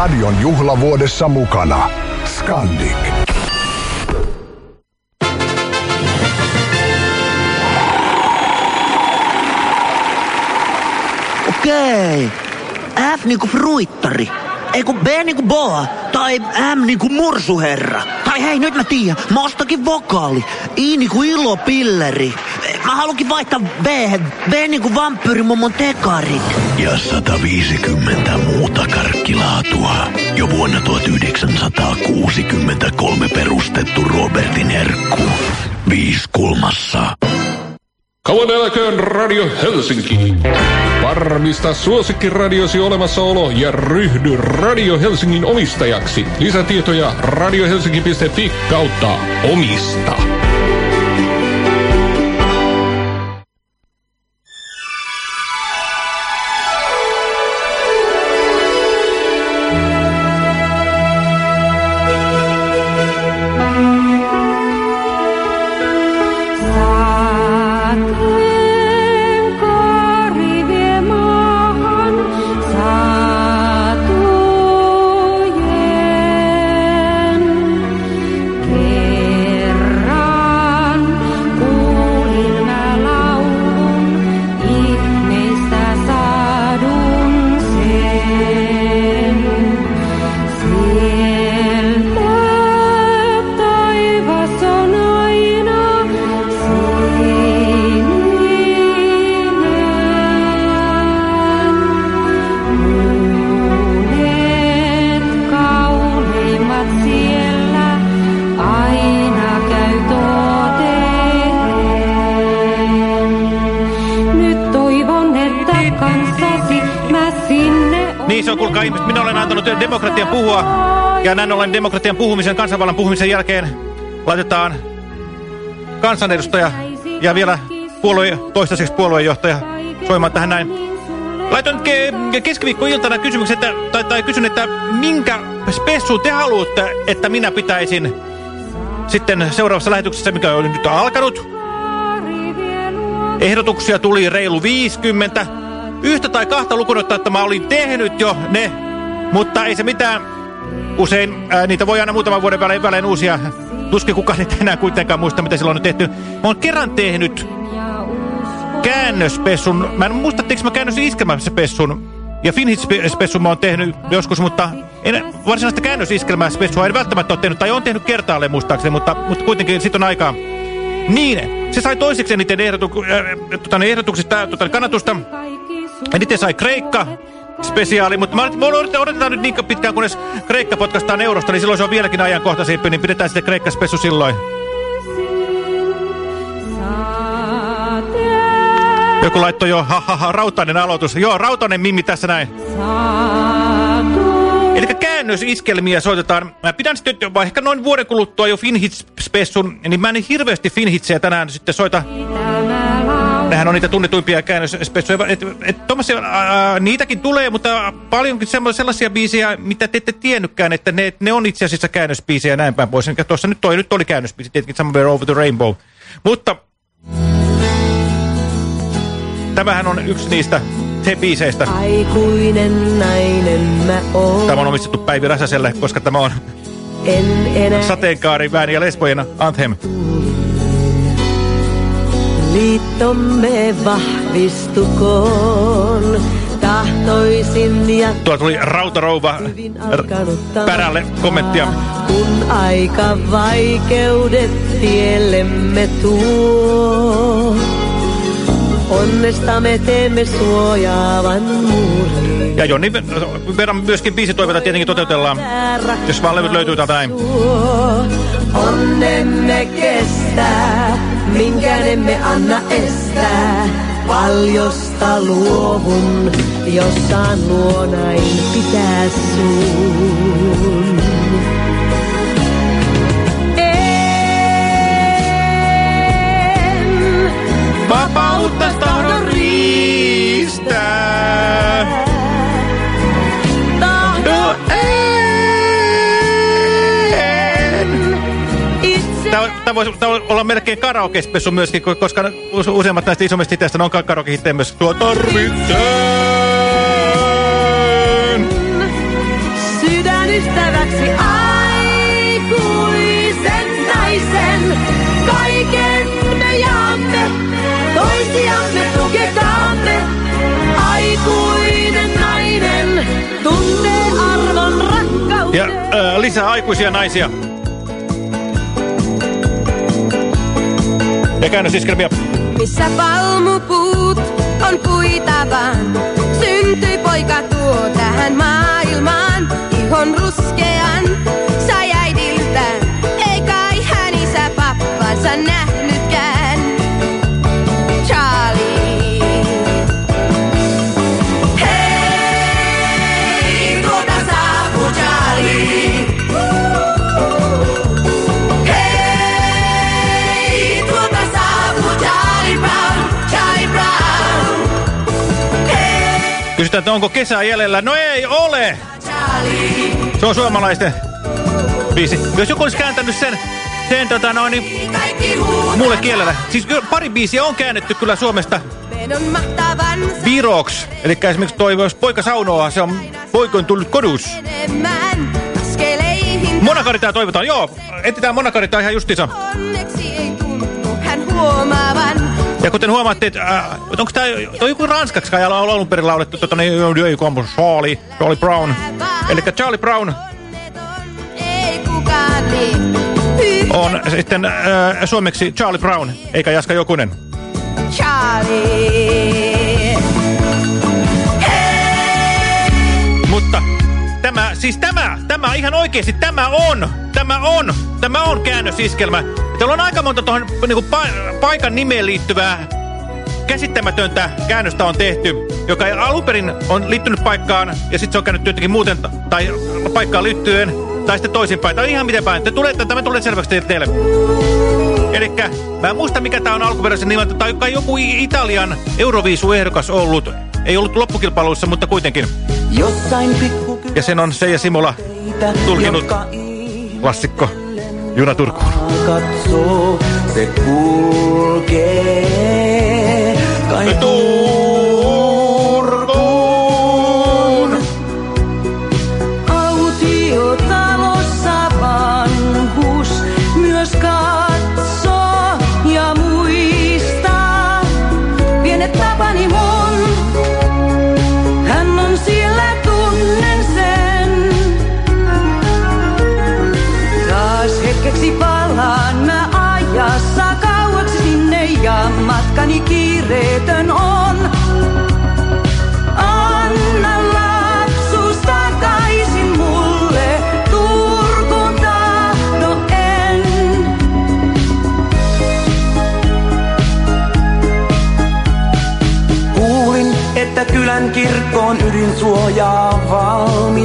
radion juhlavuodessa mukana. Scandic. Okei. F niinku fruittari. Ei kun B niinku boa. Tai M niinku mursuherra. Tai hei, nyt mä tiedän. Mä ostakin vokaali. I niinku ilopilleri. Mä haluankin vaihtaa B. B niinku vampyyrimummon tekarit. Ja 150 muuta karkkilaatua. Jo vuonna 1963 perustettu Robertin herkku. Viisi kulmassa. Kauan eläköön Radio Helsinki. Varmista suosikkiradiosi olemassaolo ja ryhdy Radio Helsingin omistajaksi. Lisätietoja radiohelsinki.fi kautta omista. Se on kuulkaa ihmiset. Minä olen antanut demokratian puhua. Ja näin ollen demokratian puhumisen, kansanvallan puhumisen jälkeen laitetaan kansanedustaja ja vielä puolue, toistaiseksi puoluejohtaja soimaan tähän näin. Laitoin ke keskiviikkoiltana kysymyksen, että, tai, tai kysyn, että minkä spessun te haluatte, että minä pitäisin sitten seuraavassa lähetyksessä, mikä on nyt alkanut. Ehdotuksia tuli reilu 50. Yhtä tai kahta lukunottaa, että mä olin tehnyt jo ne, mutta ei se mitään. Usein ää, niitä voi aina muutaman vuoden välein, välein uusia. Tuskin kukaan niitä enää kuitenkaan muista, mitä silloin on tehty. Mä oon kerran tehnyt käännöspessun. Mä en muista, etteikö mä käännös iskelmäspessun. Ja Finhit-spessun mä oon tehnyt joskus, mutta en, varsinaista käännösiskelmäspessua en välttämättä ole tehnyt. Tai on tehnyt kertaalleen muistaakseni, mutta, mutta kuitenkin sit on aikaa. Niin, se sai toiseksi eniten ehdotu, äh, tota, ehdotuksista tota, kannatusta. Eniten sai Kreikka spesiaali, mutta mä, mä odotetaan, nyt niin pitkään, kunnes Kreikka potkastaan eurosta, niin silloin se on vieläkin ajankohtaisempi, niin pidetään sitten Kreikka-spessu silloin. Joku laittoi jo, ha, ha, ha, rautainen aloitus. Joo, rautainen mimmi tässä näin. Eli käännösiskelmiä soitetaan. Mä pidän sitten ehkä noin vuoden kuluttua jo Finhits-spessun, niin mä en niin Finhitsejä tänään sitten soita. Nehän on niitä tunnetuimpia käännöspessuja. Niitäkin tulee, mutta paljonkin sellaisia biisejä, mitä te ette tiennytkään, että ne, ne on itse asiassa käännösbiisejä näin päin pois. Enkä tuossa nyt, toi, nyt oli käännösbiisi, tietenkin Somewhere Over the Rainbow. Mutta tämähän on yksi niistä se biiseistä. Aikuinen nainen mä oon. Tämä on omistettu Päivi Räsäselle, koska tämä on En enää sateenkaari, vääni ja lesbojen anthem. Liittomme vahvistukoon. Tahtoisin ja Tuolla tuli Rautarouva Pärälle kommenttia. kun aika vaikeudet tiellemme tuo. Onnesta me teemme suojaavan muurin. Ja Jonni verran myöskin biisitoiveita tietenkin toteutellaan, jos vaan levyt löytyy täältä näin. Onnemme kestää, minkään emme anna estää. Paljosta luovun, jos saan luonain pitää sun. En Vapautta tahdon riistää. tahdo en. itse Tämä, voisi tämä voisi olla melkein karaoke-spessu myöskin, ko- koska use- useimmat näistä isommista hiteistä on karaoke-hittejä myös. Tuo tarvitsen. ystäväksi aikuisen lisää aikuisia naisia. Ja käännösiskelmiä. Missä palmupuut on puita vaan, syntyi poika tuo tähän maailmaan. Ihon ruskean että onko kesää jäljellä. No ei ole! Se on suomalaisten biisi. Jos joku olisi kääntänyt sen, sen tota noin, niin muulle kielellä. Siis pari biisiä on käännetty kyllä Suomesta viroksi. Eli esimerkiksi toi, jos poika saunoa, se on poika on tullut kodus. Monakaritaa toivotaan. Joo, etsitään monakaritaa ihan justiinsa. Onneksi ei tunnu hän huomaavan. Ja kuten huomaatte, että äh, onko tämä joku ranskaksi kai on alun perin laulettu, tota, niin, on Charlie, Charlie Brown. Eli Charlie Brown on sitten äh, suomeksi Charlie Brown, eikä Jaska Jokunen. Charlie. Mutta tämä, siis tämä, tämä ihan oikeasti, tämä on, tämä on, tämä on käännösiskelmä. Täällä on aika monta tuohon niin pa paikan nimeen liittyvää käsittämätöntä käännöstä on tehty, joka alun perin on liittynyt paikkaan ja sitten se on käynyt jotenkin muuten tai paikkaan liittyen tai sitten toisinpäin. Tai ihan miten päin. Te tulette, tämä tulee selväksi teille. Elikkä mä en muista mikä tää on alkuperäisen nimeltä, tai joku Italian Euroviisu-ehdokas ollut. Ei ollut loppukilpailuissa, mutta kuitenkin. Jossain pikku Ja sen on se ja Simula tulkinut klassikko Juna Turkuun. katsoo, se kulkee. Kai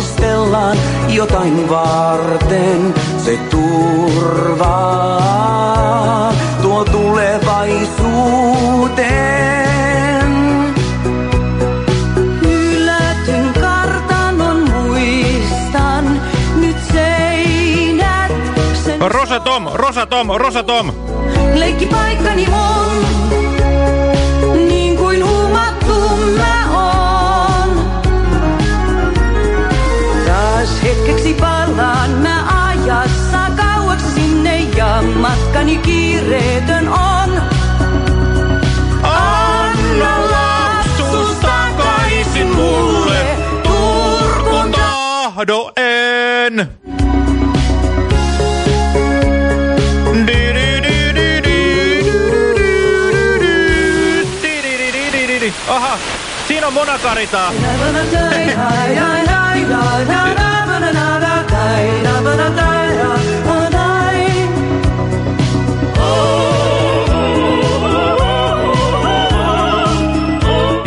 valmistellaan jotain varten. Se turvaa tuo tulevaisuuteen. Rosatom, Rosatom, Rosatom! leikki paikkani hetkeksi palaan mä ajassa kauaksi sinne ja matkani kiireetön on. Anna lapsuus takaisin mulle, Turkun tahdo en. Aha, siinä on monakaritaa.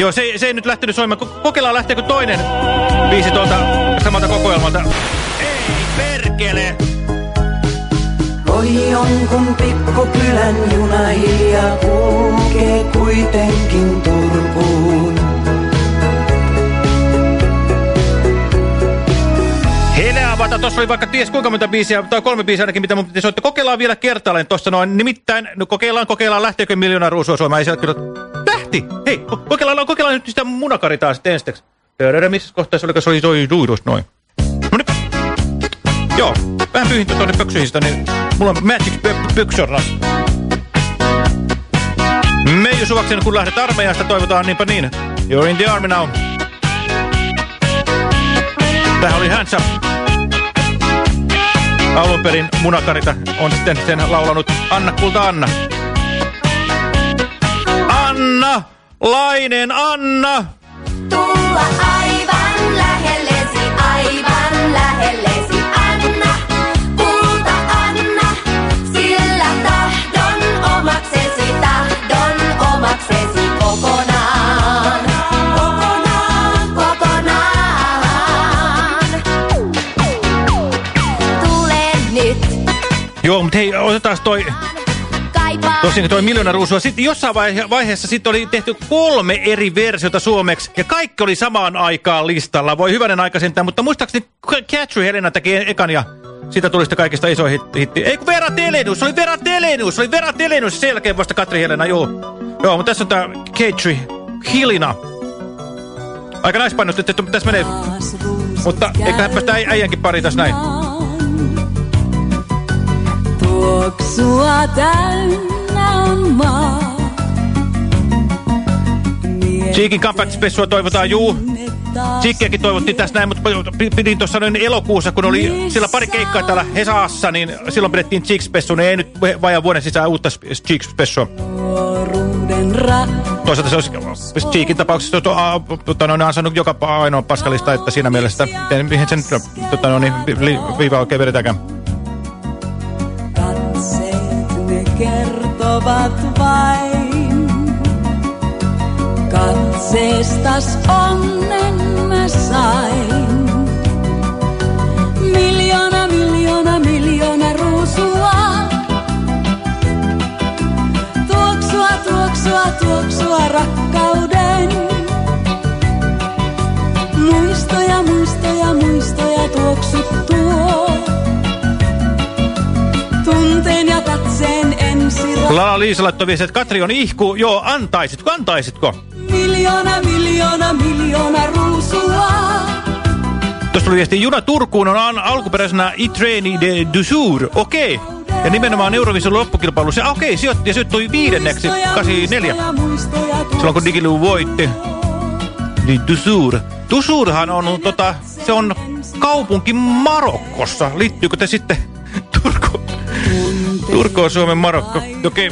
Joo, se, se ei nyt lähtenyt soimaan. Ko- Kokeillaan lähteekö toinen biisi tuolta samalta kokoelmalta. Ei perkele! Ohi on kun pikkukylän juna hiljaa kulkee kuitenkin Turkuun. Tuossa oli vaikka ties kuinka monta biisiä, tai kolme biisiä ainakin, mitä mun piti soittaa. Kokeillaan vielä kertaalleen tuossa noin. Nimittäin, no kokeillaan, kokeillaan, lähteekö miljoona ruusua soimaan. Ei sieltä kyllä... Lähti! Hei, ko- kokeillaan, kokeillaan nyt sitä munakaritaa sitten ensiksi. Missä kohtaa se oli, se oli toi duidus noin. No niin. Joo, vähän pyyhin tuonne pöksyistä, niin mulla on Magic Pyksorna. Meiju Suvaksen, kun lähdet armeijasta, toivotaan niinpä niin. You're in the army now. Tähän oli Hands Up. Alun perin munakarita on sitten sen laulanut Anna Kulta Anna. Anna! Lainen Anna! Tulla aivan lähellesi, aivan lähellesi, Anna, kulta Anna, sillä tahdon omaksesi, tahdon omaksesi kokonaan, kokonaan, kokonaan. Tule nyt, Joo, mutta hei, otetaan toi, tosiaan toi miljoona ruusua. Sitten jossain vaihe vaiheessa sitten oli tehty kolme eri versiota suomeksi, ja kaikki oli samaan aikaan listalla. Voi hyvänen aika sentään, mutta muistaakseni Catry Helena teki ekan, ja siitä tuli sitten kaikista iso hitti. hitti. Ei kun Vera Telenus, oli Vera Telenus, oli Vera Telenus, sen jälkeen vasta Katri Helena, joo. Joo, mutta tässä on tää Catry Hilina. Aika naispainostettu, mutta tässä menee. Mutta eiköhän päästä äi äijänkin pari tässä näin. Tuoksua täynnä. Cheekin comeback-spessua toivotaan, juu. Cheekkiäkin toivottiin tässä näin, mutta pidin tuossa noin elokuussa, kun oli sillä pari keikkaa täällä Hesaassa, niin silloin pidettiin Cheek-spessu, niin ei nyt vajaan vuoden sisään uutta rak. Toisaalta se olisi Cheekin tapauksessa tota, noin, ansainnut joka ainoa paskalista, että siinä mielessä, mihin sen tota, noin, li, viiva oikein vedetäänkään. Kertovat vain. Katseestas onnen mä sain. Miljoona, miljoona, miljoona ruusua. Tuoksua, tuoksua, tuoksua rakkauden. Muistoja, muistoja, muistoja tuoksut Lala Liisa laittoi viestiä, että Katri on ihku. Joo, antaisitko, antaisitko? Miljoona, miljoona, miljoona ruusua. Tuossa tuli viesti, juna Turkuun on al alkuperäisenä Itreni de Dusur. Okei. Okay. Ja nimenomaan Eurovision loppukilpailussa. Ah, Okei, okay, sijoitti, ja sijoittui viidenneksi, 84. Silloin kun Digilu voitti. Niin Dusur. Dusurhan on, tota, se on kaupunki Marokossa. Liittyykö te sitten? Turku on Suomen Marokko. Okei.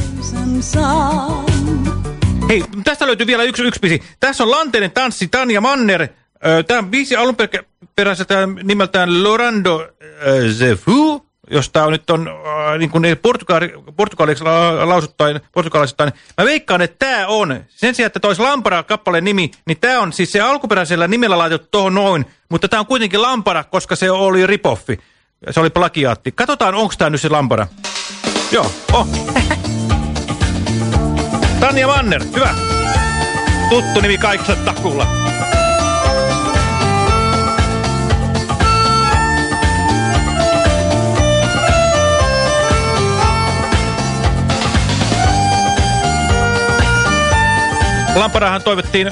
Hei, tästä löytyy vielä yksi, yksi biisi. Tässä on Lanteinen tanssi Tanja Manner. Tämä biisi alunperäiseltä nimeltään Lorando Zefu, josta on nyt on niin kuin portugali, portugaliksi lausuttain, portugalaisittain. Mä veikkaan, että tämä on, sen sijaan, että toisi Lampara kappaleen nimi, niin tämä on siis se alkuperäisellä nimellä laitettu tuohon noin, mutta tämä on kuitenkin Lampara, koska se oli ripoffi. Se oli plagiaatti. Katsotaan, onko tämä nyt se Lampara. Joo, oh. Tanja Manner, hyvä. Tuttu nimi kaikilla takulla. Lamparahan toivottiin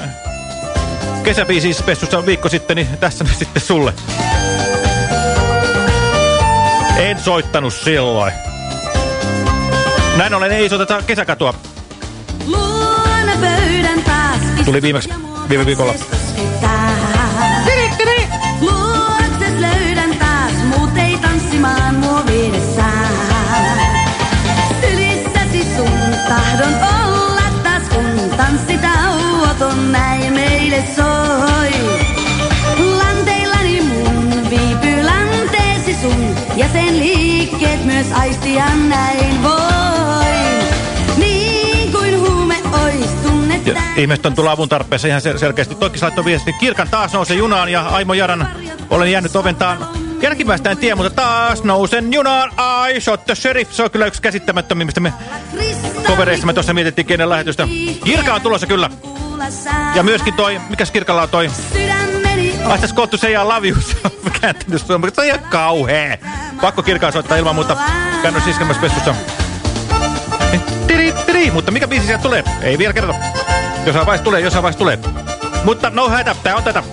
kesäbiisispessussa viikko sitten, niin tässä nyt sitten sulle. En soittanut silloin. Näin ollen ei soiteta kesäkatua. Tuli viimeksi viime viikolla. Löydän taas, sun tahdon olla taas, kun meille soi. Mun sun, ja sen liikkeet myös aistia näin voin. Ja Ihmiset on tullut avun tarpeessa ihan sel selkeästi. Toikis laittoi viesti. Kirkan taas nousee junaan ja Aimo Jaran olen jäänyt oventaan. Jälkimmäistä en tiedä, mutta taas nousen junaan. I shot the sheriff. Se on kyllä yksi käsittämättömimmistä me kovereista. Me tuossa mietittiin kenen lähetystä. Kirka on tulossa kyllä. Ja myöskin toi, mikäs Kirkalla on toi? Aistas koottu se ja love you. Se on ihan kauhea. Pakko Kirkaa soittaa ilman muuta. Käännös iskemässä pessussa. Tiri, tiri. Mutta mikä biisi sieltä tulee? Ei vielä kerrota. Jossain vaiheessa tulee, jossain vaiheessa tulee. Mutta no hätä, tää on tätä.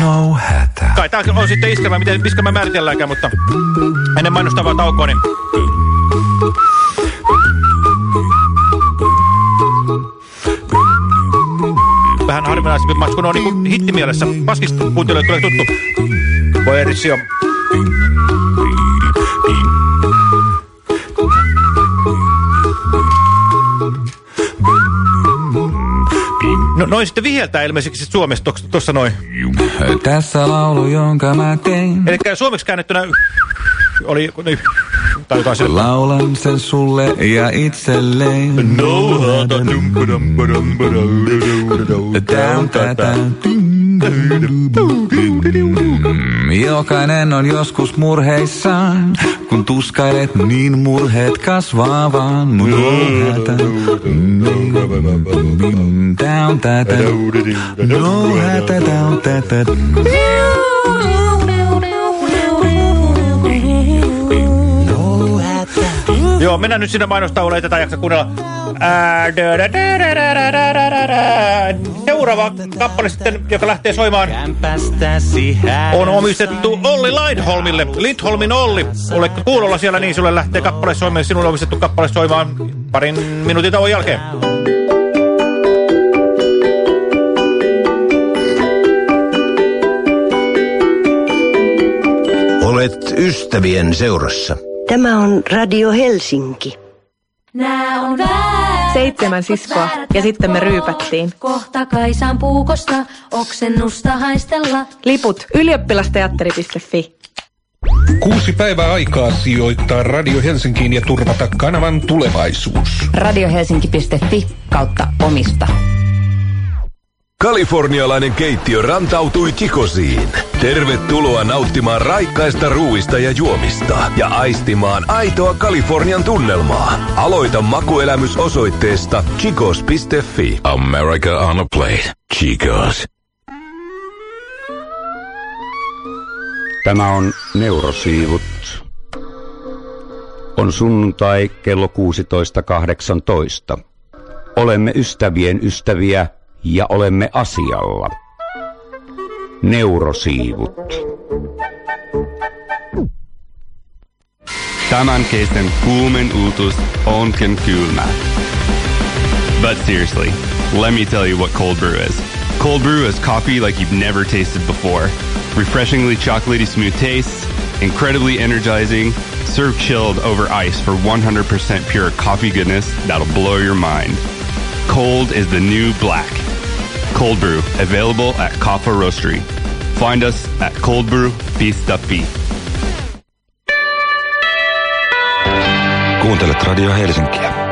No hätä. Kai tää on sitten iskelmä, miten iskelmä määritelläänkään, mutta ennen mainostavaa taukoa, niin... Vähän harvinaisempi match, kun on niin hittimielessä. Paskista kuuntelijoille tulee tuttu. Koerissio. No noin sitten viheltää ilmeisesti suomessa tuossa noin. Tässä laulu, jonka mä tein. Eli suomeksi käännettynä oli... Tai jotain sille. Laulan sen sulle ja itselleen. No, Down, tätä. Jokainen on joskus murheissaan, kun tuskailet niin murheet kasvaa vaan. No hätä, down tätä, no hätä, down tätä. Joo, mennään nyt sinne mainostaa, että tätä jaksa kuunnella. Seuraava kappale sitten, joka lähtee soimaan, on omistettu Olli Lindholmille. Lindholmin Olli, oletko kuulolla siellä, niin sulle lähtee kappale soimaan, sinulle omistettu kappale soimaan parin minuutin tauon jälkeen. Olet ystävien seurassa. Tämä on Radio Helsinki. Nää on väärät Seitsemän siskoa ja sitten me ryypättiin. Kohta Kaisan puukosta oksennusta haistella. Liput ylioppilasteatteri.fi. Kuusi päivää aikaa sijoittaa Radio Helsinkiin ja turvata kanavan tulevaisuus. Radiohelsinki.fi kautta omista. Kalifornialainen keittiö rantautui Kikosiin. Tervetuloa nauttimaan raikkaista ruuista ja juomista ja aistimaan aitoa Kalifornian tunnelmaa. Aloita makuelämys osoitteesta chicos.fi. America on a plate. Chicos. Tämä on Neurosiivut. On sunnuntai kello 16.18. Olemme ystävien ystäviä ja olemme asialla. Neurosiivut. Kuumen uutus onkin kylmä. But seriously, let me tell you what cold brew is. Cold brew is coffee like you've never tasted before. Refreshingly chocolatey smooth tastes, incredibly energizing, served chilled over ice for 100% pure coffee goodness that'll blow your mind. Cold is the new black. Cold brew, available at Kaffa Roastery. Find us at coldbrew.fi. Kuuntelet Radio Helsinkiä.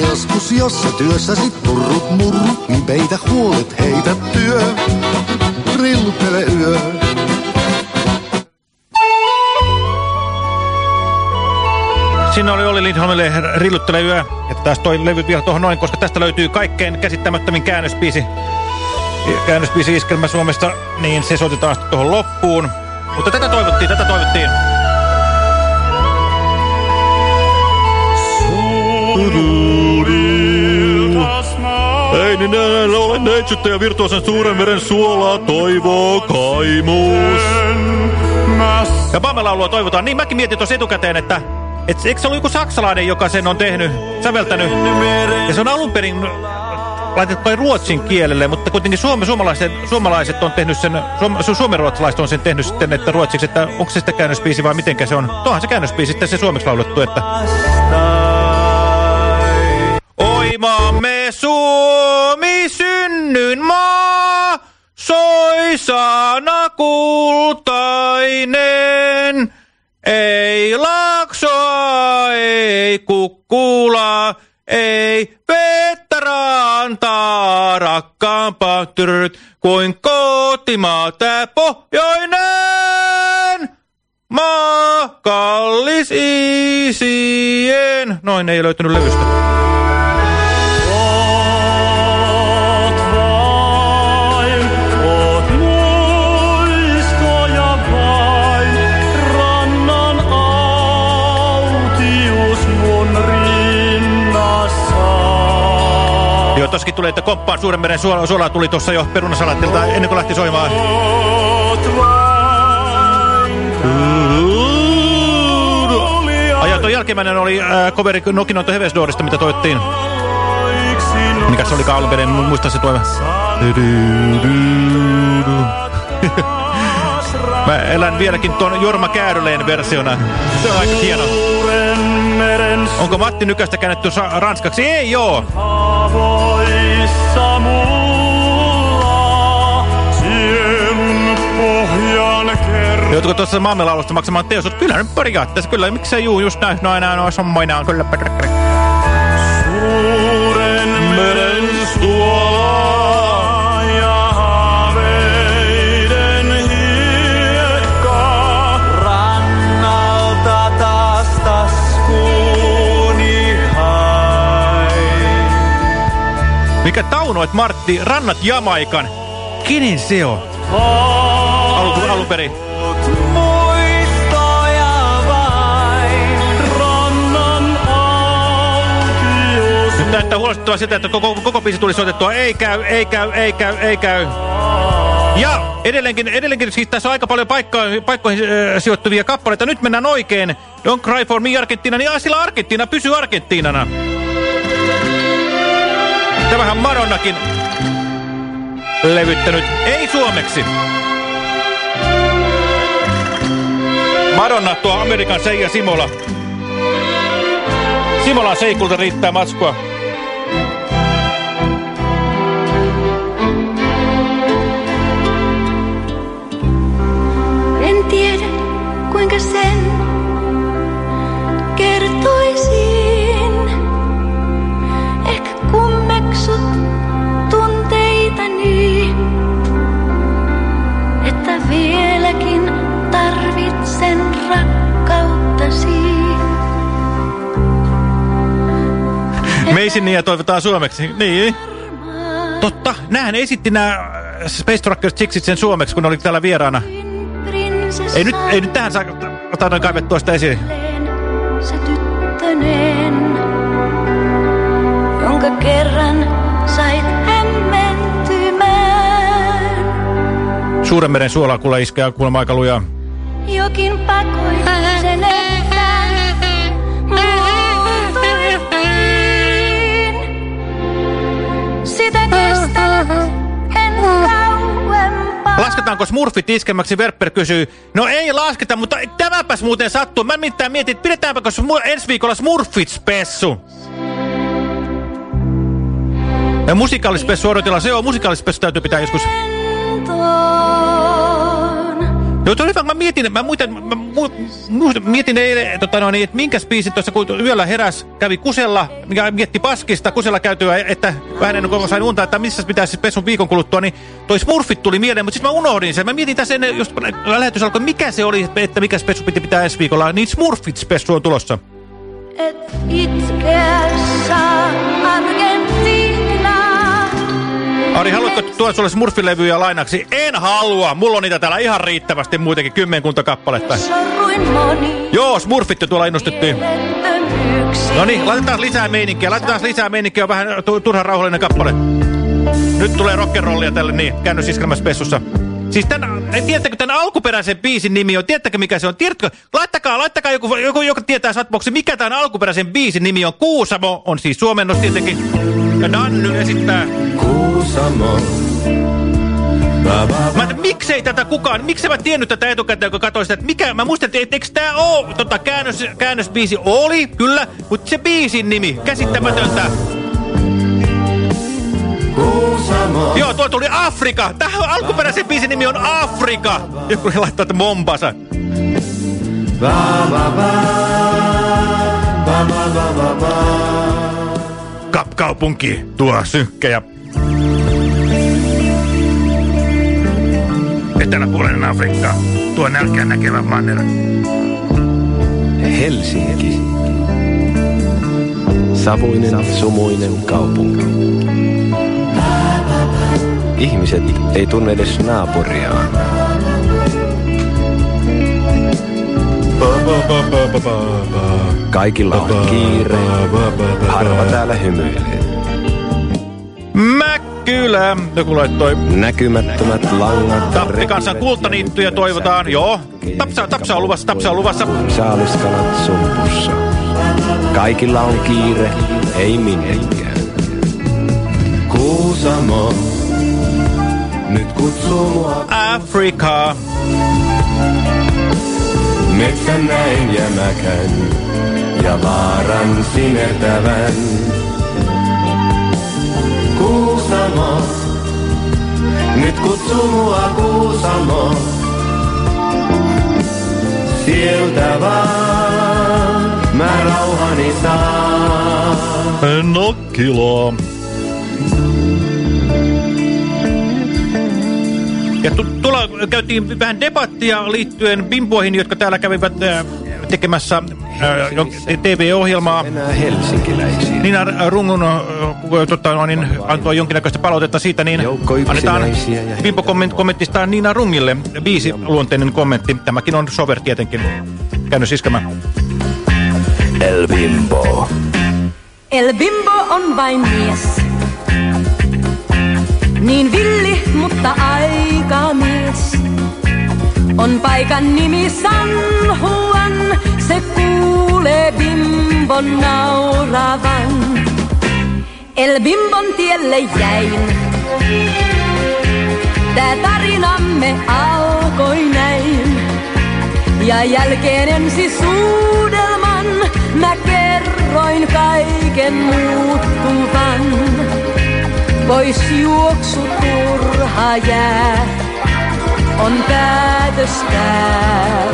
Joskus jossa työssäsi turrut murrut, niin peitä huolet heitä työ. Rillutele yö. Siinä oli Olli Lindholmille rilluttele yö. Ja taas toi levy vielä tuohon noin, koska tästä löytyy kaikkein käsittämättömin käännöspiisi. Käännöspiisi iskelmä Suomesta, niin se soitetaan sitten tuohon loppuun. Mutta tätä toivottiin, tätä toivottiin. Ei niin enää ole neitsyttä ja virtuosen suuren meren suolaa toivoo kaimuus. Ja Pamelaulua toivotaan. Niin mäkin mietin tuossa etukäteen, että et, eikö se ollut joku saksalainen, joka sen on tehnyt, säveltänyt? Ja se on alun perin laitettu kai ruotsin kielelle, mutta kuitenkin suome, suomalaiset, suomalaiset on tehnyt sen, suom, su, suomenruotsalaiset on sen tehnyt sitten, että ruotsiksi, että onko se sitten käännöspiisi vai mitenkä se on. Tuohan se käännöspiisi sitten se suomeksi laulettu, että... Oi maamme Suomi synnyn maa, soi sana kultainen. Ei laksoa, ei kukkula, ei vettä rantaa, rakkaampaa tyrryt kuin kotimaa tää pohjoinen. Maa kallis isien. Noin ei löytynyt levystä. Joo, tossakin tuli, että komppaan suuren meren suola, suolaa tuli tuossa jo perunasalattilta ennen kuin lähti soimaan. Ajan tuo jälkimmäinen oli äh, coveri Nokinonto Hevesdoorista, mitä toittiin. Mikä se olikaan alun perin, muista se tuo. Mä elän vieläkin tuon Jorma Kääryleen versiona. Se on aika hieno. Onko Matti Nykästä käännetty ranskaksi? Ei joo. Joutko tuossa maamelaulusta maksamaan teosut? Kyllä nyt periaatteessa, kyllä. Miksei juu, just näin. No enää on sammoinaan, kyllä. Suuren meren suola Mikä taunoit Martti, rannat Jamaikan. Kenen se on? Alun, alun perin. Nyt näyttää huolestuttavaa sitä, että koko, koko biisi tuli soitettua. Ei käy, ei käy, ei käy, ei käy. Ja edelleenkin, edelleenkin siis tässä on aika paljon paikkoihin, paikkoihin äh, sijoittuvia kappaleita. Nyt mennään oikein. Don't cry for me Argentiina. Niin sillä Argentiina pysyy Argentiinana. Tämähän Madonnakin levyttänyt. Ei suomeksi. Madonna tuo Amerikan Seija Simola. Simolan seikulta riittää matskua. Meisin ja toivotaan suomeksi. Niin. Totta. Nähän esitti nämä Space Rockers Chicksit sen suomeksi, kun oli täällä vieraana. Ei nyt, ei nyt tähän saa otan kaivettua sitä esiin. Se tyttönen, jonka kerran sait hämmentymään. Suuren meren suolaa kuule iskee kuulemma aika lujaa. Jokin pakoi sen, että Lasketaanko smurfit iskemäksi? Verpper kysyy. No ei lasketa, mutta tämäpäs muuten sattuu. Mä mitään mietin, että pidetäänkö ensi viikolla smurfit-spessu. Ja musikaalispessu odotellaan. Se on musikaalispessu täytyy pitää joskus. Joo, tuli mä mietin, mä, muuten, mä mu, mu, mietin eilen, tota no, niin, että minkäs biisin tuossa, kun yöllä heräs, kävi kusella, mikä mietti paskista, kusella käytyä, että vähän ennen kuin sain unta, että missä pitäisi pesun viikon kuluttua, niin toi Smurfit tuli mieleen, mutta sitten mä unohdin sen. Mä mietin tässä ennen, just lähetys alkoi, mikä se oli, että mikä spessu piti pitää ensi viikolla, niin Smurfit-spessu on tulossa. Et itkeä saa Argentiina. Ari, haluatko tuoda sulle Smurfilevyjä lainaksi? En halua! Mulla on niitä täällä ihan riittävästi muutenkin kymmenkunta kappaletta. Joo, Smurfit jo tuolla innostettiin. No niin, laitetaan lisää meininkiä. Laitetaan lisää meininkiä, on vähän tu turhan rauhallinen kappale. Nyt tulee rock'n'rollia tälle, niin, käännös iskelmäspessussa. Siis tän, tiedättekö tämän alkuperäisen biisin nimi on? Tiedättekö mikä se on? Tiedätkö? Laittakaa, laittakaa joku, joku joka tietää satboksi, mikä tämän alkuperäisen biisin nimi on. Kuusamo on siis suomennos tietenkin. Ja Danny esittää. Kuusamo. Mä että miksei tätä kukaan, miksi mä tiennyt tätä etukäteen, kun katsoin sitä, että mikä, mä muistin, että eikö tää oo, tota, käännös, käännösbiisi oli, kyllä, mutta se biisin nimi, käsittämätöntä. Kuusamo. Joo, tuo tuli Afrika. Tähän alkuperäisen biisin nimi on Afrika. Joku laittaa, että Mombasa. Ba, ba, ba. Ba, ba, ba, ba, ba. Kapkaupunki, tuo synkkä ja... Eteläpuolinen Afrikka, tuo nälkään näkevä manner. Helsinki. Savuinen, sumuinen kaupunki. Ihmiset ei tunne edes naapuriaan. Kaikilla on kiire, harva täällä hymyilee. Mäkkylä. Joku laittoi. Näkymättömät langat. Tappi kanssa kultaniittyjä toivotaan. Joo. Tapsa, tapsa on luvassa, tapsa on luvassa. Saaliskalat sumpussa. Kaikilla on kiire, ei minnekään. Kuusamo, nyt kutsuu mua. Afrika. Metsän näin jämäkän ja vaaran sinertävän. Kuusamo, nyt kutsuu mua Kuusamo. Sieltä vaan mä rauhani saan. Nokkila. Ja tu tuolla käytiin vähän debattia liittyen bimboihin, jotka täällä kävivät äh, tekemässä äh, TV-ohjelmaa. Niina Rungun äh, tota, no, niin, antoi jonkinnäköistä palautetta siitä, niin annetaan bimbo-kommentista Niina Rungille viisi luonteinen kommentti. Tämäkin on sover tietenkin. Käynyt siskemään. El Bimbo. El Bimbo on vain mies. Niin villi, mutta aika mies. On paikan nimi San Juan, se kuulee Bimbon nauravan. El Bimbon tielle jäin. Tää tarinamme alkoi näin. Ja jälkeen ensi suudelman mä kerroin kaiken muuttuvan. Pois juoksu turha jää, on päätös tää.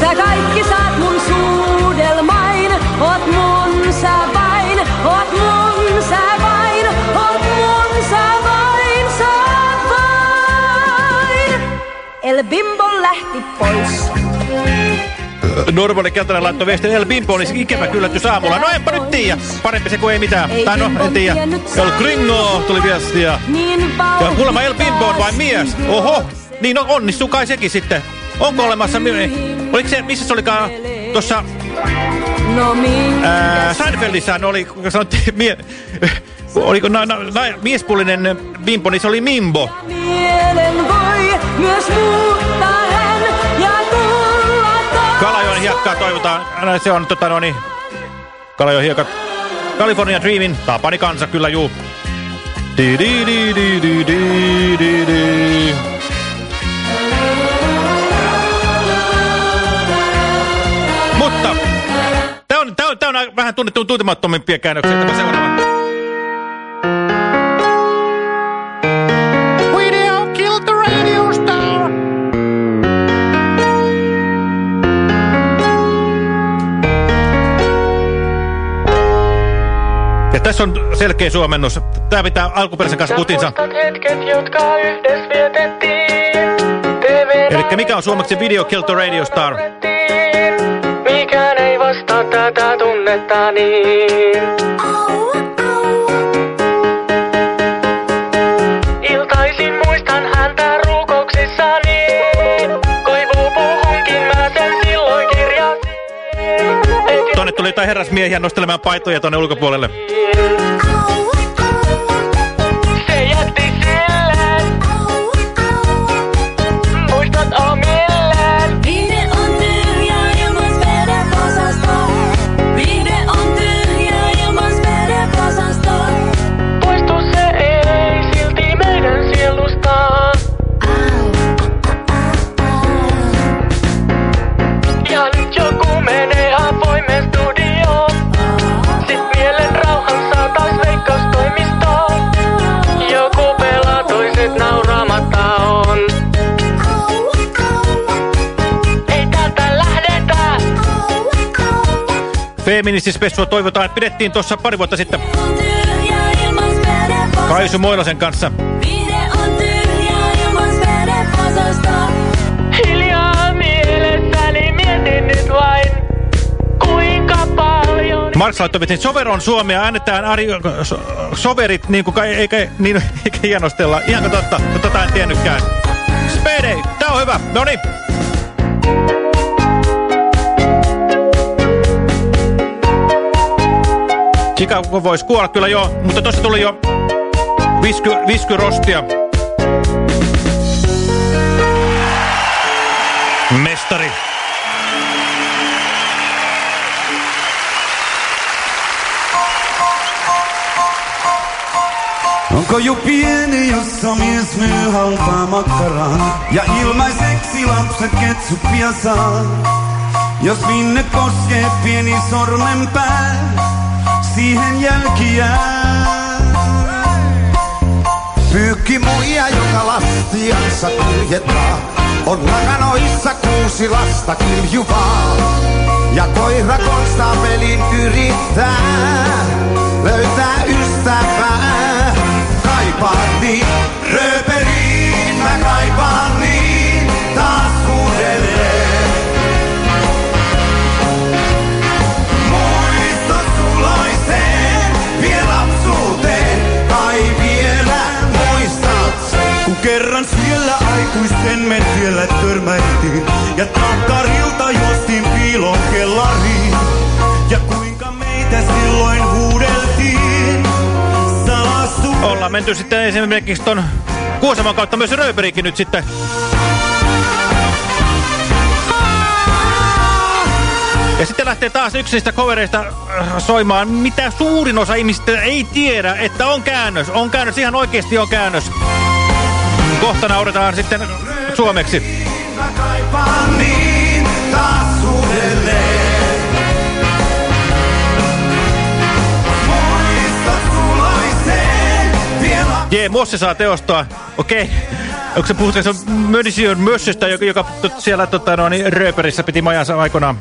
Sä kaikki saat mun suudelmain, oot mun sä vain, oot mun sä vain, oot mun sä vain, sä vain. El Bimbo lähti pois. Normaali Keltainen laittoi viestin El Bimbo, niin ikävä yllätys aamulla. No enpä nyt tiedä. Parempi se kuin ei mitään. Ei tai no, en tiedä. El Gringo tuli viestiä. Niin Ja kuulemma El Bimbo on vain mies. Oho. Niin no, onnistuu kai sekin sitten. Onko olemassa... Oliko se, missä se olikaan tuossa... No Ää, Seinfeldissään oli, kun sanottiin... Mie, oliko na, na, na, miespuolinen bimbo, niin se oli mimbo. mielen voi myös muuttaa hiekkaa toivotaan. Se on tota no niin... Kalajoen hiekat. California Dreamin. Tapani kansa kyllä juu. Di di di di di di di di. Mutta tää on, tää on, tää on vähän tunnettu tuntemattomimpia käännöksiä tämä seuraava. Tässä on selkeä suomennos. Tää pitää alkuperäisen kanssa kutinsa. hetket, jotka yhdessä vietettiin. TVn Eli mikä on suomeksi Video Killed the Radio Star? Mikään ei vastaa tätä tunnetta niin. Jotain herrasmiehiä nostelemaan paitoja tonne ulkopuolelle. Feministispessua toivotaan, että pidettiin tuossa pari vuotta sitten. Kaisu Moilasen kanssa. Marks laittoi, että Sover on Suomea, äänetään Ari, so, Soverit, niin kuin kai, eikä, niin, eikä hienostella. Ihanko totta? Tota en tiennytkään. Spede, tää on hyvä. No niin. Chicago voisi kuolla kyllä jo, mutta tuossa tuli jo visky, viskyrostia. Mestari. Onko jo pieni, jossa mies myy halpaa makkaraa ja ilmaiseksi lapset ketsuppia saa? Jos minne koskee pieni sormenpää, siihen jälkiä. Pyykki muija, joka lastiansa kuljettaa. On lakanoissa kuusi lasta kiljuvaa. Ja koira konstaapelin yrittää löytää ystävää. Kaipaan niin rööperiin, mä kaipaan ja takkarilta juostiin piilon kellariin. Ja kuinka meitä silloin huudeltiin salastu. Ollaan menty sitten esimerkiksi ton Kuosamon kautta myös Rööperikin nyt sitten. Ja sitten lähtee taas yksi niistä äh, soimaan, mitä suurin osa ihmisistä ei tiedä, että on käännös. On käännös, ihan oikeasti on käännös. Kohta nauretaan sitten suomeksi. Jee, Mosse saa teostaa. Okei. Onko se puhutko se Mödision Mössöstä, joka, joka siellä tota, no, niin, Rööperissä piti majansa aikoinaan?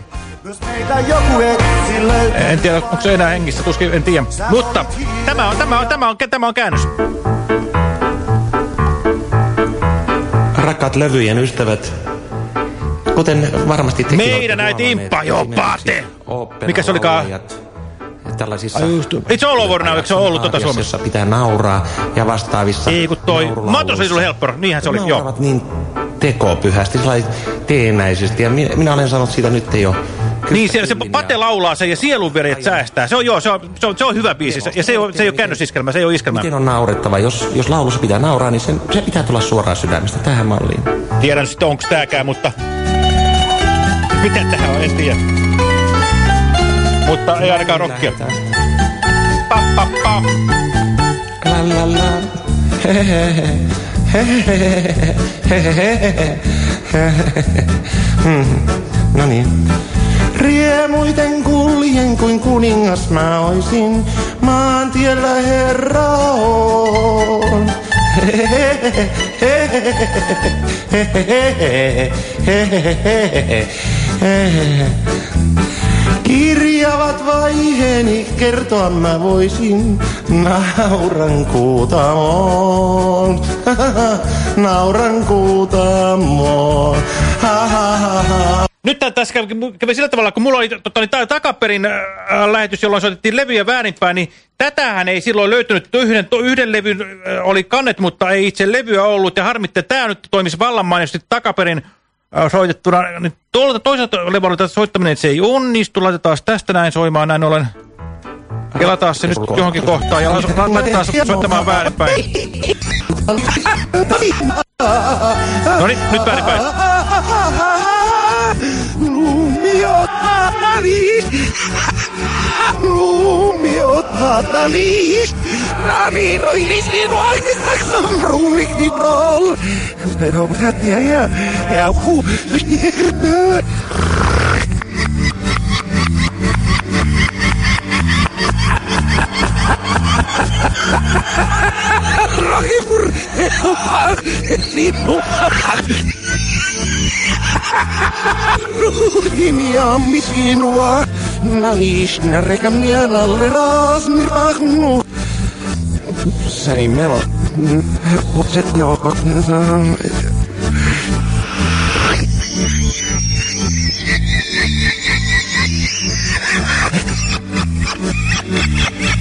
En tiedä, onko se enää hengissä, tuskin en tiedä. Mutta tämä on, tämä on, tämä on, tämä on käännös. Rakkaat levyjen ystävät, kuten varmasti tekin Meidän äiti huomanneet, Imppa, jopa te! Mikä se olikaan? Tällaisissa Ai just, It's all over now, eikö se ole ollut tota Suomessa? Jossa pitää nauraa ja vastaavissa Ei kun toi. Matos oli tullut helppo, niinhän se oli, joo. Niin tekopyhästi, teenäisesti ja minä, minä olen sanonut siitä nyt jo Niin, siellä se Pate laulaa sen ja sielunveret säästää. Se on, joo, se on, se on, se on hyvä biisi. Se- Ja se ei ole, se ei ole käännösiskelmä, se ei ole iskelmä. Miten on naurettava? Jos, jos laulussa pitää nauraa, niin sen, se pitää tulla suoraan sydämestä tähän malliin. Tiedän sitten onko tääkään, mutta... Miten tähän on, en tiedä. Mutta ei ainakaan rockia. Pa, pa, pa. La la la. Hmm. No niin. Riemuiten kuljen kuin kuningas mä oisin, maantiellä herra on. Kirjavat vaiheeni kertoa mä voisin, nauran kuutamoon, nauran kuutamoon. Nyt tässä kävi, kävi sillä tavalla, kun mulla oli tota, niin, takaperin äh, lähetys, jolloin soitettiin levyjä väärinpäin, niin tätähän ei silloin löytynyt. Yhden, to, yhden levyn äh, oli kannet, mutta ei itse levyä ollut. Ja harmitte, tämä nyt toimisi vallan mainiosti takaperin soitettuna. Niin tuolta toiselta levyltä soittaminen, että se ei onnistu. Laitetaan tästä näin soimaan, näin ollen. Kelataan se nyt johonkin kohtaan ja laitetaan soittamaan väärinpäin. No niin, nyt väärinpäin. Nani, Romeo Tatali, Nani, no ilisino ang isang rumik ni Brol. Pero brat niya ya, ya ako, lirna. Rocky, روحي يا امي فين نعيش نركم يا الراس نرخنو سليمان وبتتني عقد Yeah.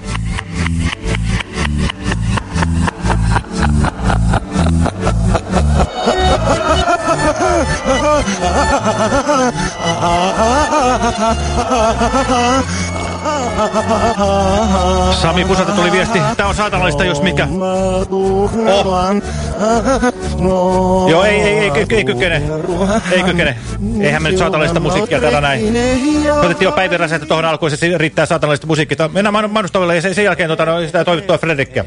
Sami Pusalta tuli viesti. Tää on saatanallista, jos mikä. Oh. Joo, ei, ei, ei, ei, kykene. Ei kykene. Eihän me nyt saatanallista musiikkia täällä näin. Otettiin jo Päivi Räsähtä tuohon alkuun, se riittää saatanallista musiikkia. Mennään mainostavalle ja sen, jälkeen tota, no, sitä toivottua Fredrikkiä.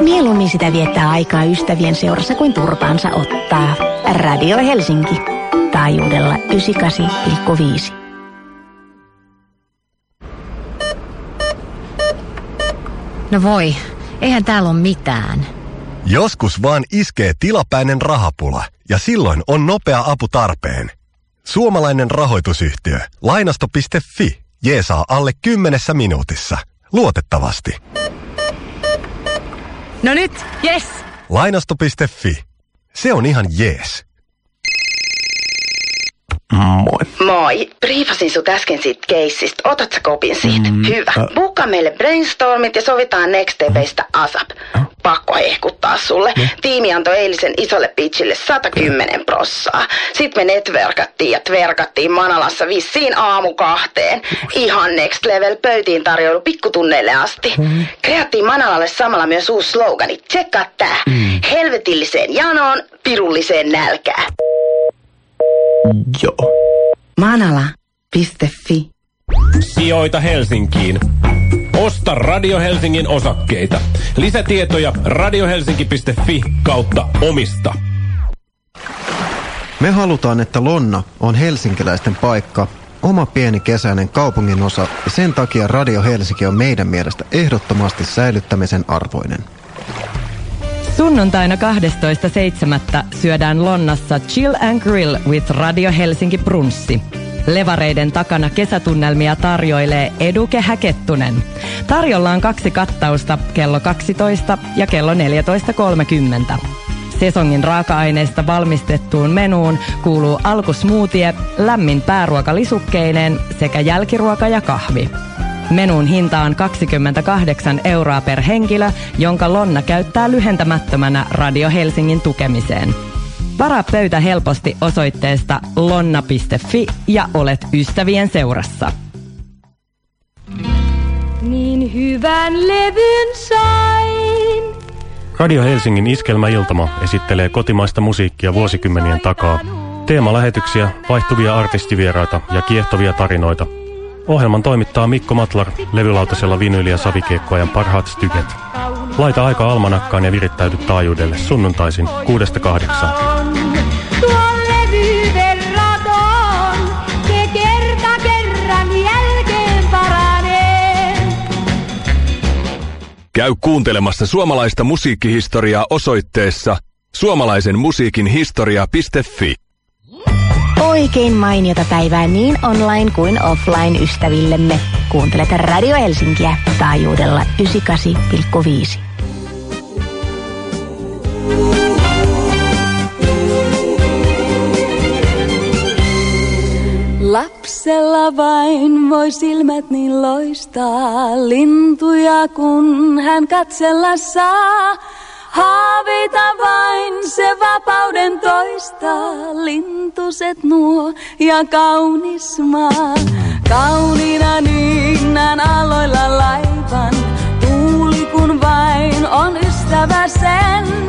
Mieluummin sitä viettää aikaa ystävien seurassa kuin turpaansa ottaa. Radio Helsinki. Taajuudella 98,5. No voi, eihän täällä ole mitään. Joskus vaan iskee tilapäinen rahapula ja silloin on nopea apu tarpeen. Suomalainen rahoitusyhtiö Lainasto.fi jeesaa alle kymmenessä minuutissa. Luotettavasti. No nyt, yes! Lainasto.fi. Se on ihan jees. Moi. Moi. Briefasin sut äsken siitä keissistä. Otat sä kopin siitä? Mm, Hyvä. ä- Bukka meille brainstormit ja sovitaan next stepeistä ASAP. Pakko hehkuttaa sulle. Tiimi antoi eilisen isolle pitchille 110 prossaa. Sitten me netverkattiin ja tverkattiin Manalassa vissiin aamu kahteen. Ihan next level pöytiin tarjoulu pikkutunneille asti. Kreattiin Manalalle samalla myös uusi slogani. Tsekkaa tää. Helvetilliseen janoon, pirulliseen nälkään. Joo. Manala.fi Sijoita Helsinkiin. Osta Radio Helsingin osakkeita. Lisätietoja radiohelsinki.fi kautta omista. Me halutaan, että Lonna on helsinkiläisten paikka, oma pieni kesäinen kaupungin osa ja sen takia Radio Helsinki on meidän mielestä ehdottomasti säilyttämisen arvoinen. Sunnuntaina 12.7. syödään Lonnassa Chill and Grill with Radio Helsinki Brunssi. Levareiden takana kesätunnelmia tarjoilee Eduke Häkettunen. Tarjolla on kaksi kattausta kello 12 ja kello 14.30. Sesongin raaka-aineista valmistettuun menuun kuuluu alkusmoothie, lämmin pääruoka lisukkeineen sekä jälkiruoka ja kahvi. Menun hinta on 28 euroa per henkilö, jonka Lonna käyttää lyhentämättömänä Radio Helsingin tukemiseen. Varaa pöytä helposti osoitteesta lonna.fi ja olet ystävien seurassa. Niin hyvän levyn sain. Radio Helsingin Iskelmäiltama esittelee kotimaista musiikkia vuosikymmenien takaa. Teemalähetyksiä, vaihtuvia artistivieraita ja kiehtovia tarinoita. Ohjelman toimittaa Mikko Matlar levylautasella vinyli- ja savikiekkoajan parhaat styket. Laita aika almanakkaan ja virittäydy taajuudelle sunnuntaisin 6-8. Tuo levy verraton, se kerta kerran jälkeen paranee. Käy kuuntelemassa suomalaista musiikkihistoriaa osoitteessa suomalaisen musiikin historia.fi. Oikein mainiota päivää niin online kuin offline ystävillemme. Kuuntelet Radio Helsinkiä taajuudella 98,5. Lapsella vain voi silmät niin loistaa, lintuja kun hän katsella saa. Haaveita vain se vapauden toistaa, lintuset nuo ja kaunis maa. Kauniina niinnän aloilla laivan, tuuli kun vain on ystävä sen.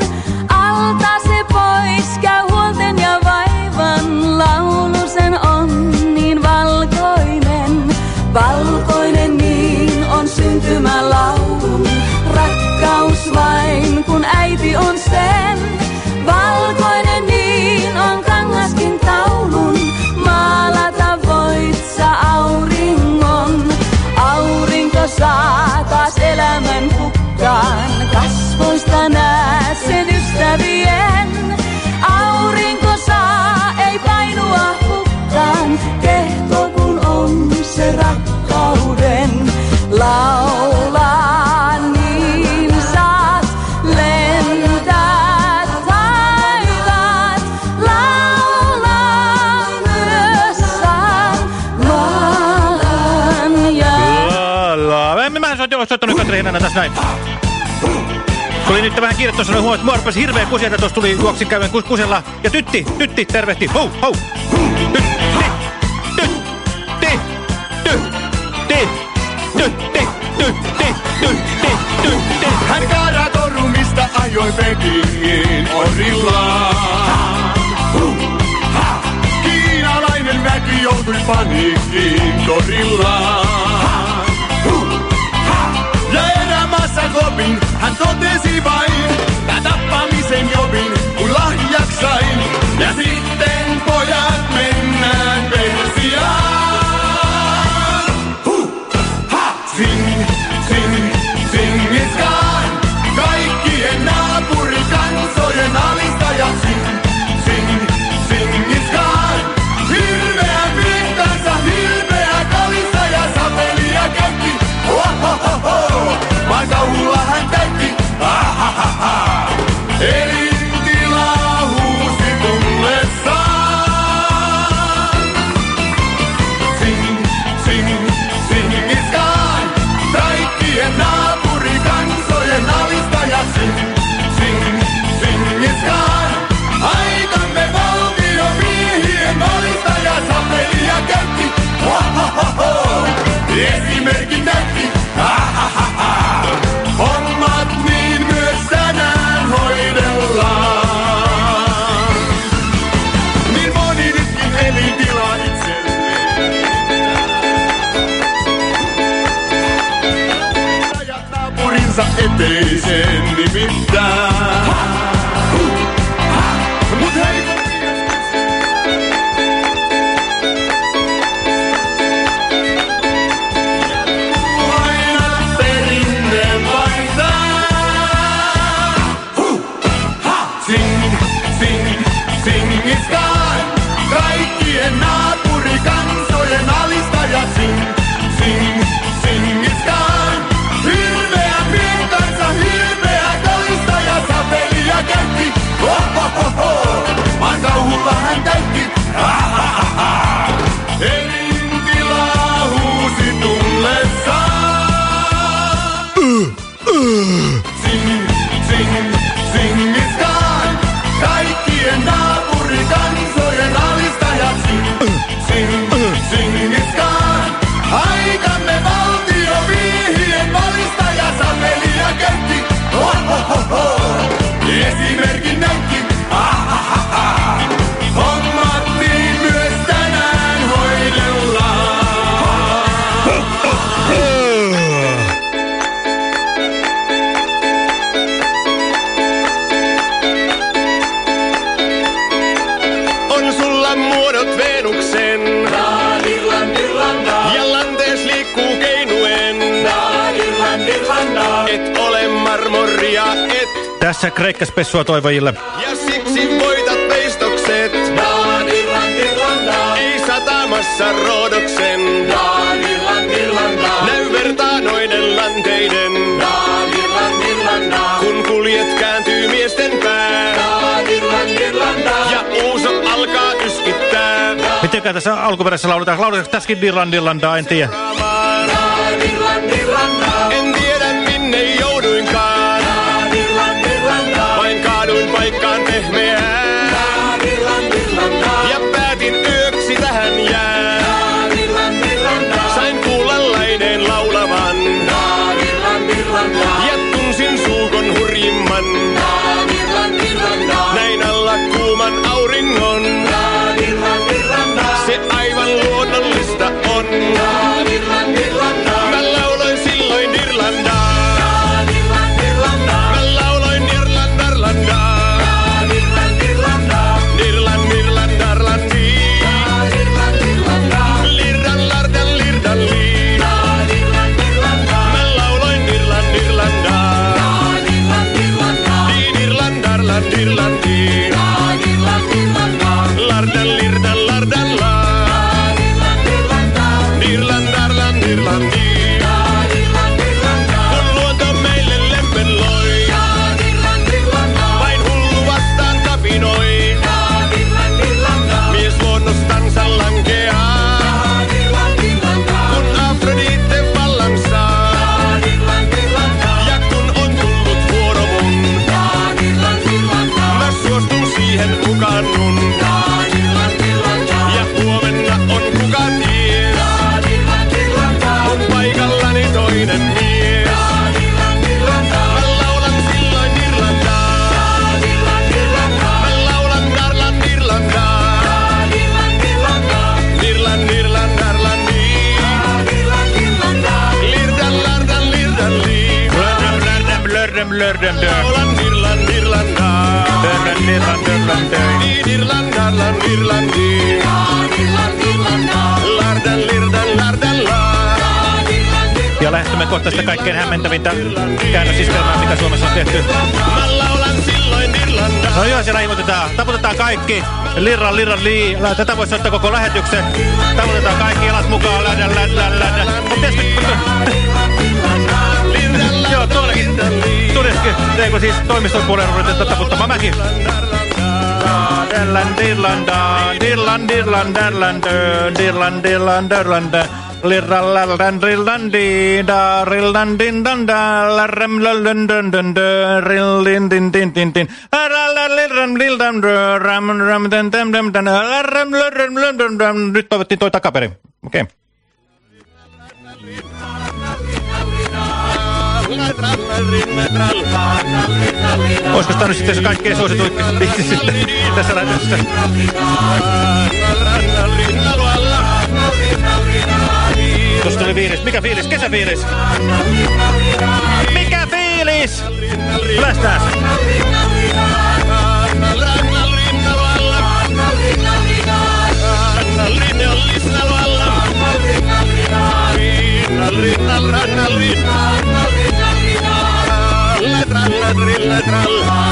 Alta se pois käy huolten ja vaivan, laulu sen on niin valkoinen. Valkoinen äiti on sen. Valkoinen niin on kangaskin taulun, maalata voit sä auringon. Aurinko saa taas elämän hukkaan, kasvoista näet rehnana tässä näin. Tuli nyt vähän kiire tuossa, noin huomaat, mua rupesi hirveä kusiata, tuossa tuli juoksin käymään kus kusella. Ja tytti, tytti, tervehti, hou, hou. Tytti, tytti, tytti, tytti, tytti, tytti, tytti. Hän kaadaa torumista ajoi Pekingin orillaan. Kiinalainen väki joutui paniikkiin torillaan. Kopin hän totesi vain, tää tappamisen jobin kun lahjak sain. Ja sitten Beyzenli bir Kreikkaspessua toivojille. Ja siksi voitat veistokset. Ei satamassa roodoksen. Näy vertaanoiden lanteiden. Kun kuljet kääntyy miesten pää. Ja uuso alkaa yskittää. Mitenkään tässä alkuperäisessä lauletaan? Lauletaanko tässäkin Dirlandirlandaa? En tiedä. En Irland, Irland. Niin Irlandi. Lardan, lirdan, lardan, la. Ja lähestymme kohta sitä kaikkein hämmentävintä käännösiskelmää, mitä Suomessa on tehty. Mä laulan silloin Irlandaa. No joo, siellä imutetaan. Taputetaan kaikki. Lirran, lirran, lii. Tätä voisi ottaa koko lähetyksen. Taputetaan kaikki jalat mukaan. Lädä, lädä. Mutta Tudeski, teikö siis toimiston puolella ruvetaan taputtamaan mäkin? Dillan, dillan, dillan, dillan, dillan, dillan, dillan, dillan, nyt toivottiin toi takaperin. Okei. Okay. Olisiko tämä nyt sitten se kaikkein sitten tässä lähetyksessä? Tuossa tuli fiilis. Mikä fiilis? Kesäfiilis. Mikä fiilis? Lästääs. ¡Trala, trrala.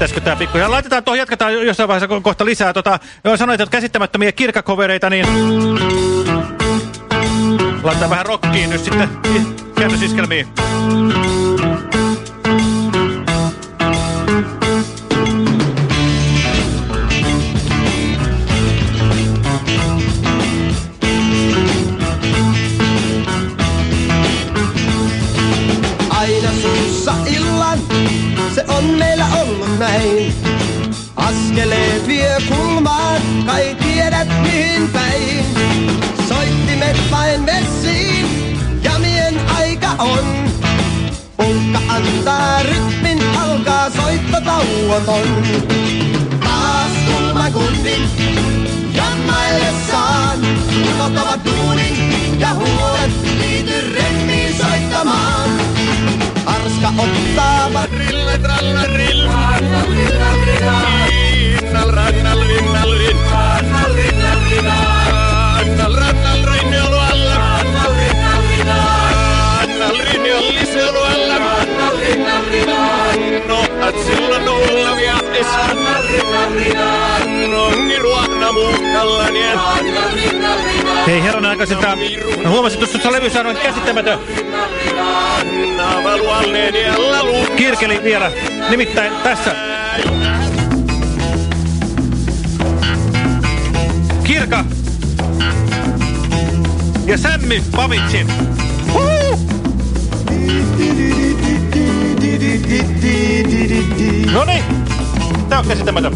Riittäisikö tämä pikkuja? Laitetaan tuohon, jatketaan jossain vaiheessa ko- kohta lisää. Tota, sanoit, että käsittämättömiä kirkakovereita, niin... Laitetaan vähän rockiin nyt sitten käännösiskelmiin. On ollut näin. Askeleet vie kulmaan, kai tiedät mihin päin. Soittimet vain vessiin, jamien aika on. Punkka antaa rytmin, alkaa soitto tauoton. Taas kulman kundin, jammaillessaan. Ulkot ovat duunin ja huolet liity remmiin soittamaan. Arska ottaa Rille, Liceo No, silloin ullavia esa. Nongi ruokna muhkallanien. Hei herran aikaisilta. Mä huomasin tuossa tuossa levyssä on käsittämätön. Kirkeli vielä. Nimittäin tässä. Kirka. Ja Sämmi Pavitsin. No niin, tää on käsittämätön.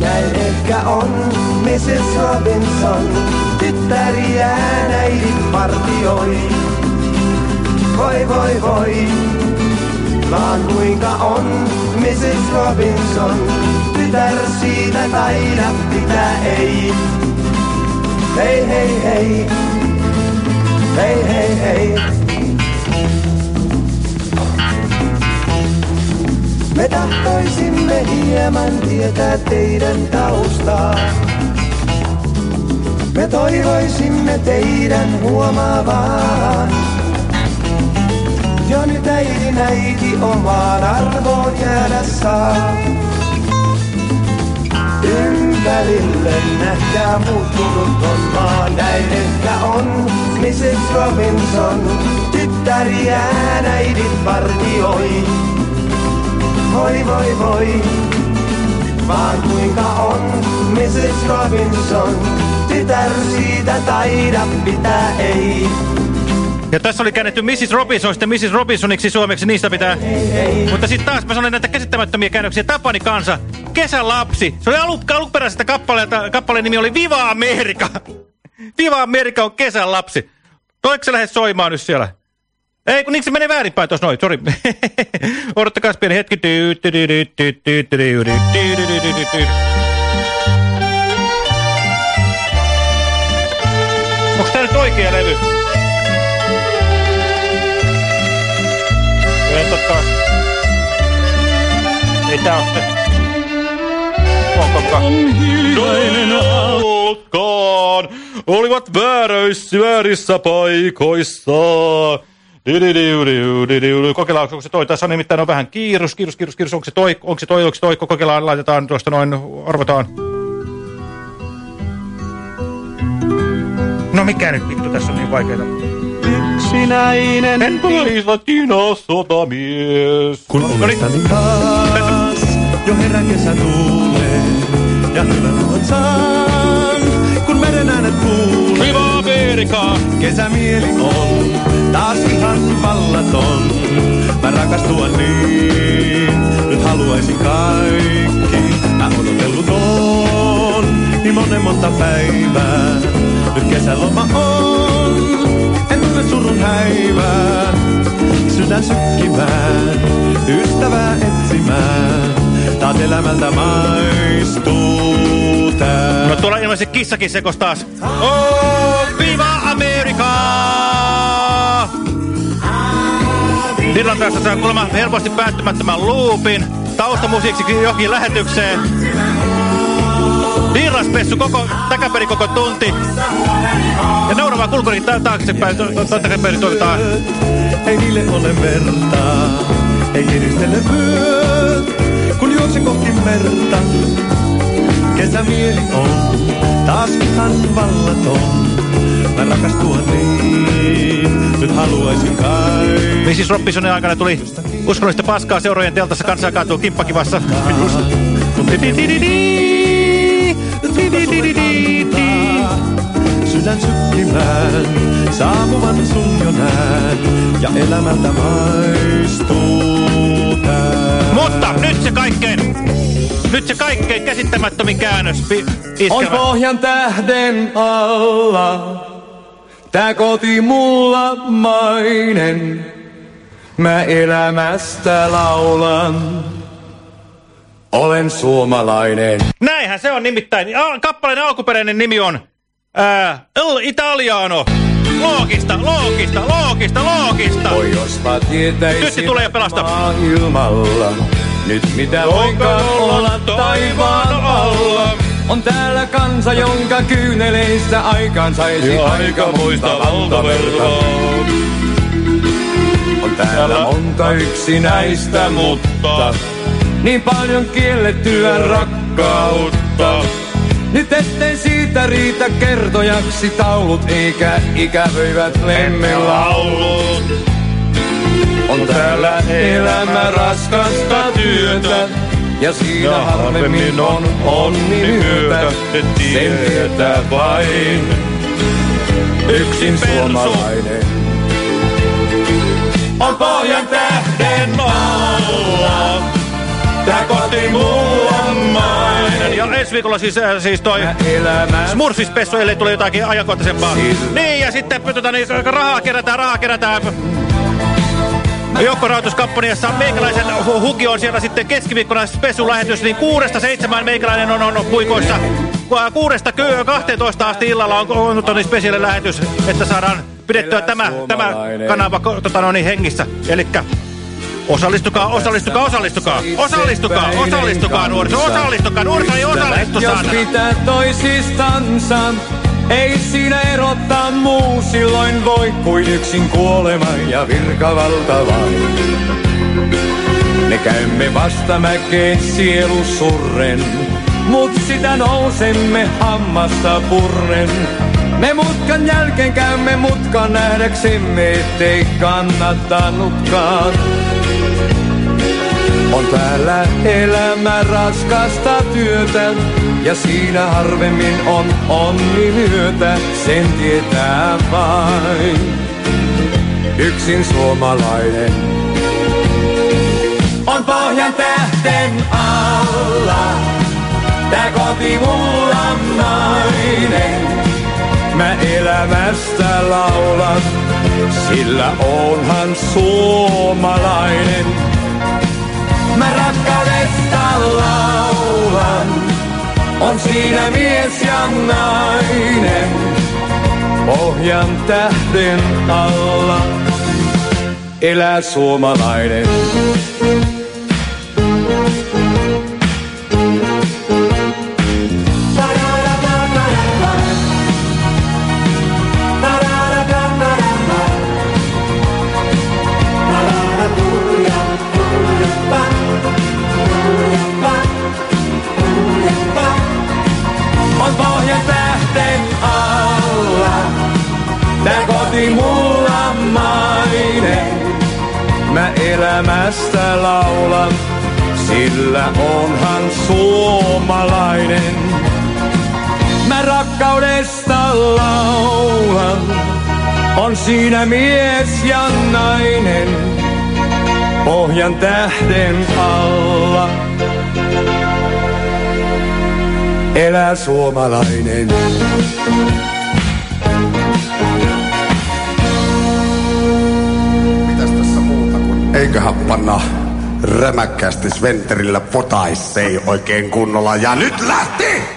Näin ehkä on Mrs. Robinson, tyttäriään äidit vartioi. Voi voi voi, vaan kuinka on Mrs. Robinson, tytär siitä taida pitää ei. Hei hei hei, hei hei hei. Me tahtoisimme hieman tietää teidän taustaa. Me toivoisimme teidän huomaavaan. Jo nyt äiti omaan arvoon jäädä saa. Ympärille nähdään muuttunut on maa, näin ehkä on Mrs. Robinson. Tyttäriään äidit partioi. Voi voi voi, vaan kuinka on Mrs. Robinson. Tytär siitä taida pitää ei. Ja tässä oli käännetty Mrs. Robinson, sitten Mrs. Robinsoniksi suomeksi, niistä pitää. Mutta sitten taas mä sanoin näitä käsittämättömiä käännöksiä. Tapani kansa, kesälapsi. Se oli alu, alkuperäisestä kappaleelta, kappaleen nimi oli Viva Amerika. Viva Amerika on kesälapsi. Toiko se lähde soimaan nyt siellä? Ei, kun niinkö se menee väärinpäin tuossa noin, sori. Odottakaa pieni hetki. Onks tää nyt oikea levy? Ei tää se. Olivat vääröissä, väärissä paikoissa. Kokeillaan, onko se toi? Tässä on nimittäin on vähän kiirus, kiirus, kiirus, kiirus. Onko se toi, onko se toi, onko se toi? Kokeillaan, laitetaan tuosta noin, arvotaan. No mikä nyt vittu, tässä on niin vaikeeta. Yksinäinen En pois latina sotamies. Kun ovestani taas jo herän kesä tuulee ja hyvän olon saan, kun meren äänet kuulee. Viva Amerika! Kesämieli on taas ihan vallaton. Mä rakastua niin, nyt haluaisin kaikki. Mä odotellut on niin monen monta päivää. Nyt kesäloma on, tunne surun häivää. Sydän sykkimään, ystävää etsimään. Taas elämältä maistuu tää. No tuolla ilmeisesti kissakin sekos taas. Oh, viva Amerika! Irlantilassa saa kuulemma helposti päättymättömän loopin. Taustamusiiksi johonkin lähetykseen. Virraspessu koko, takaperin koko tunti. Ja Nourava kulkuri ta taaksepäin, takaperin toimitaan. Ei niille ole vertaa, ei kiristele vyöt, kun juoksen kohti merta. Kesämieli on taas ihan vallaton. Mä rakastua niin, nyt haluaisin kai. Mrs. Robinsonin aikana tuli uskonnollista paskaa seurojen teltassa kansaa kaatuu kimppakivassa. Sydän sykkimään, saapuvan sun jo näen, ja elämältä maistuu tää. Mutta nyt se kaikkein, nyt se kaikkein käsittämättömin käännös. pi- On pohjan tähden alla, tää koti mulla mainen. Mä elämästä laulan, olen suomalainen. Näinhän se on nimittäin. Al- Kappaleen alkuperäinen nimi on ää, El Italiano. Loogista, loogista, loogista, loogista. Oi jospa tietäisin Tytti tulee ja pelastaa. maailmalla, nyt mitä voinkaan olla taivaan alla. On täällä kansa, jonka kyyneleistä aikaan saisi aikamoista valtavertaa. On täällä monta yksinäistä, mutta niin paljon kiellettyä rakkautta. Nyt ettei siitä riitä kertojaksi taulut, eikä ikävöivät lemmilaulut. On täällä elämä raskasta työtä, ja siinä harvemmin on onni myötä. Sen tietää vain yksin suomalainen. On pohjan tähden alla, tää koti mulla mainen. Ja ensi viikolla siis, äh, siis toi Smurfispessu, ellei tule jotakin ajankohtaisempaa. Niin, ja sitten tota, niin, rahaa kerätään, rahaa kerätään. Joukkorahoituskampanjassa meikäläisen hu- huki on siellä sitten keskiviikkona spessulähetys, niin kuudesta seitsemään meikäläinen on, on puikoissa. Ku- Kuudesta kö- 12 asti illalla on, on, on spesiaali lähetys, että saadaan pidettyä tämä, tämä kanava tota, no, niin, hengissä. Elikkä osallistukaa, osallistukaa, osallistukaa, osallistukaa, osallistukaa nuoriso, osallistukaa, nuoriso ei osallistu Jos pitää toisistansa, ei siinä erottaa muu, silloin voi kuin yksin kuolema ja virkavalta vain. Me käymme vastamäkeen sielu surren, mut sitä nousemme hammasta purren. Me mutkan jälkeen käymme mutkan nähdäksemme, ettei kannattanutkaan. On täällä elämä raskasta työtä ja siinä harvemmin on onni myötä, sen tietää vain yksin suomalainen. On pohjan tähten alla, tää koti mulla nainen. Mä elämästä laulan, sillä onhan suomalainen. Mä rakkaudesta laulan, on siinä mies ja nainen. Pohjan tähden alla elää suomalainen. Elämästä laulan, sillä onhan suomalainen. Mä rakkaudesta laulan, on siinä mies ja nainen. Pohjan tähden alla elää suomalainen. Eiköhän panna rämäkkästi Sventerillä potaissei oikein kunnolla. Ja nyt lähti!